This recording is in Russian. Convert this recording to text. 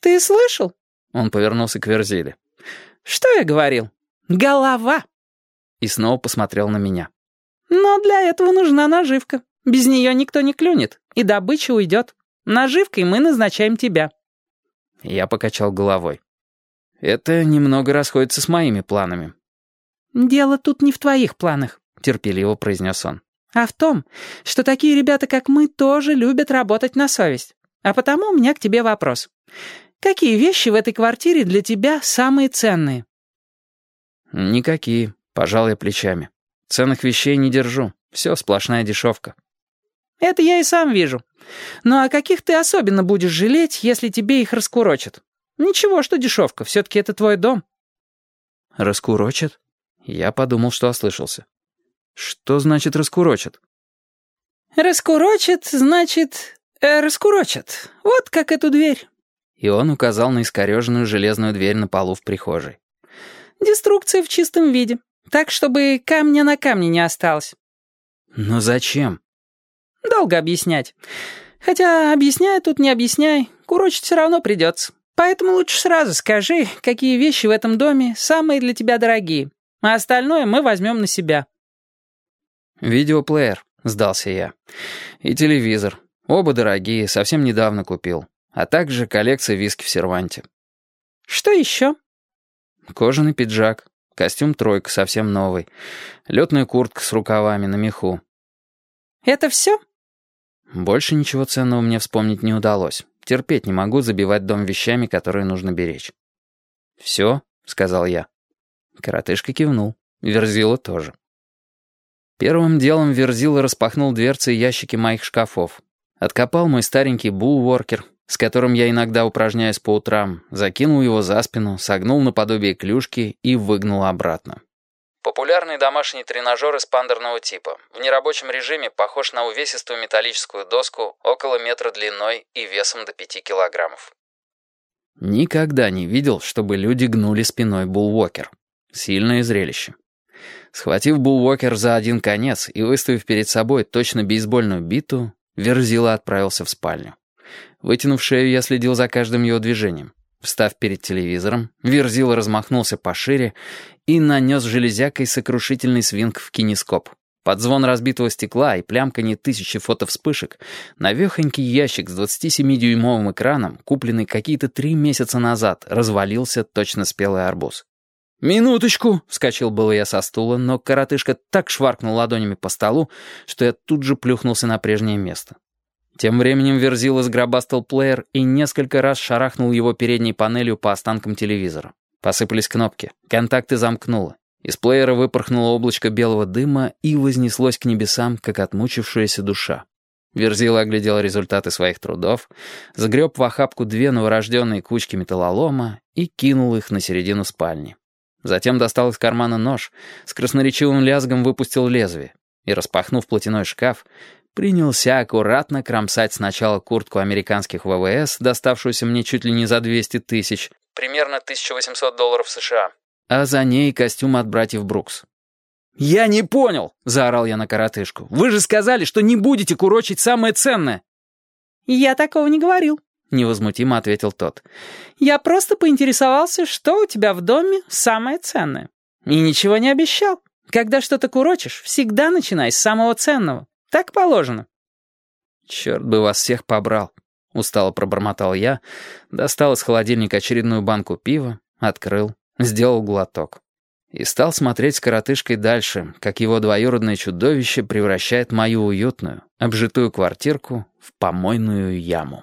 «Ты слышал?» Он повернулся к Верзиле. «Что я говорил? Голова!» И снова посмотрел на меня. «Но для этого нужна наживка. Без нее никто не клюнет, и добыча уйдет. Наживкой мы назначаем тебя». Я покачал головой. «Это немного расходится с моими планами». «Дело тут не в твоих планах», — терпеливо произнес он, «а в том, что такие ребята, как мы, тоже любят работать на совесть. А потому у меня к тебе вопрос. Какие вещи в этой квартире для тебя самые ценные?» «Никакие», — пожал я плечами. «Ценных вещей не держу. Все сплошная дешевка». «Это я и сам вижу. Ну а каких ты особенно будешь жалеть, если тебе их раскурочат? Ничего, что дешевка, все-таки это твой дом». «Раскурочат?» Я подумал, что ослышался. «Что значит раскурочат?» «Раскурочат, значит, э, раскурочат. Вот как эту дверь». И он указал на искореженную железную дверь на полу в прихожей. «Деструкция в чистом виде. Так, чтобы камня на камне не осталось». «Но зачем?» «Долго объяснять. Хотя объясняй тут не объясняй, курочить все равно придется. Поэтому лучше сразу скажи, какие вещи в этом доме самые для тебя дорогие, а остальное мы возьмем на себя». «Видеоплеер», — сдался я. «И телевизор. Оба дорогие, совсем недавно купил. А также коллекция виски в серванте». «Что еще?» Кожаный пиджак, костюм «тройка» совсем новый, летная куртка с рукавами на меху. «Это все?» Больше ничего ценного мне вспомнить не удалось. Терпеть не могу забивать дом вещами, которые нужно беречь. «Все», — сказал я. Коротышка кивнул. Верзила тоже. Первым делом Верзила распахнул дверцы и ящики моих шкафов. Откопал мой старенький булворкер, с которым я иногда упражняюсь по утрам, закинул его за спину, согнул наподобие клюшки и выгнул обратно. Популярный домашний тренажер эспандерного типа. В нерабочем режиме похож на увесистую металлическую доску около метра длиной и весом до 5 килограммов. Никогда не видел, чтобы люди гнули спиной булвокер. Сильное зрелище. Схватив булвокер за один конец и выставив перед собой точно бейсбольную биту, Верзила отправился в спальню. Вытянув шею, я следил за каждым его движением. Встав перед телевизором, Верзила размахнулся пошире и нанес железякой сокрушительный свинг в кинескоп. Под звон разбитого стекла и плямканье тысячи фотовспышек навехонький ящик с 27-дюймовым экраном, купленный какие-то три месяца назад, развалился точно спелый арбуз. «Минуточку!» — вскочил было я со стула, но коротышка так шваркнул ладонями по столу, что я тут же плюхнулся на прежнее место. Тем временем Верзила сгробастал плеер и несколько раз шарахнул его передней панелью по останкам телевизора. Посыпались кнопки, контакты замкнуло. Из плеера выпорхнуло облачко белого дыма и вознеслось к небесам, как отмучившаяся душа. Верзила оглядел результаты своих трудов, сгреб в охапку две новорожденные кучки металлолома и кинул их на середину спальни. Затем достал из кармана нож, с красноречивым лязгом выпустил лезвие и, распахнув платяной шкаф, принялся аккуратно кромсать сначала куртку американских ВВС, доставшуюся мне чуть ли не за 200 тысяч, примерно 1800 долларов США, а за ней костюм от братьев Брукс. «Я не понял!» — заорал я на коротышку. «Вы же сказали, что не будете курочить самое ценное!» «Я такого не говорил», — невозмутимо ответил тот. «Я просто поинтересовался, что у тебя в доме самое ценное. И ничего не обещал. Когда что-то курочишь, всегда начинай с самого ценного. Так положено». «Черт бы вас всех побрал», — устало пробормотал я, достал из холодильника очередную банку пива, открыл, сделал глоток. И стал смотреть с коротышкой дальше, как его двоюродное чудовище превращает мою уютную, обжитую квартирку в помойную яму.